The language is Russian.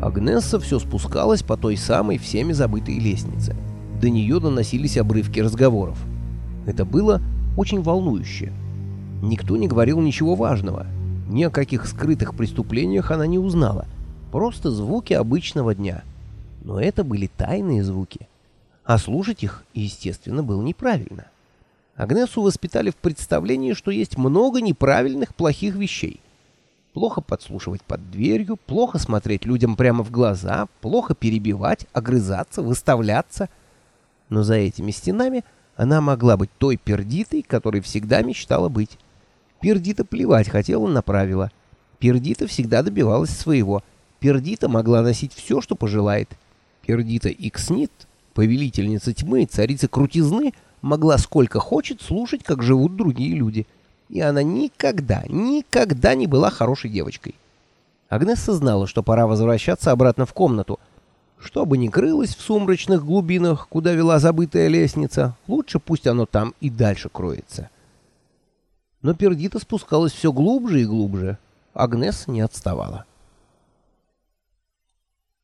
Агнесса все спускалась по той самой всеми забытой лестнице. До нее доносились обрывки разговоров. Это было очень волнующе. Никто не говорил ничего важного. Ни о каких скрытых преступлениях она не узнала. Просто звуки обычного дня. Но это были тайные звуки. А слушать их, естественно, было неправильно. Агнесу воспитали в представлении, что есть много неправильных, плохих вещей. Плохо подслушивать под дверью, плохо смотреть людям прямо в глаза, плохо перебивать, огрызаться, выставляться. Но за этими стенами она могла быть той пердитой, которой всегда мечтала быть. Пердита плевать хотела на правила. Пердита всегда добивалась своего. Пердита могла носить все, что пожелает. Пердита Икснит, повелительница тьмы, царица крутизны — могла сколько хочет слушать, как живут другие люди. И она никогда, никогда не была хорошей девочкой. Агнесса знала, что пора возвращаться обратно в комнату. Что бы ни крылось в сумрачных глубинах, куда вела забытая лестница, лучше пусть оно там и дальше кроется. Но Пердита спускалась все глубже и глубже. Агнес не отставала.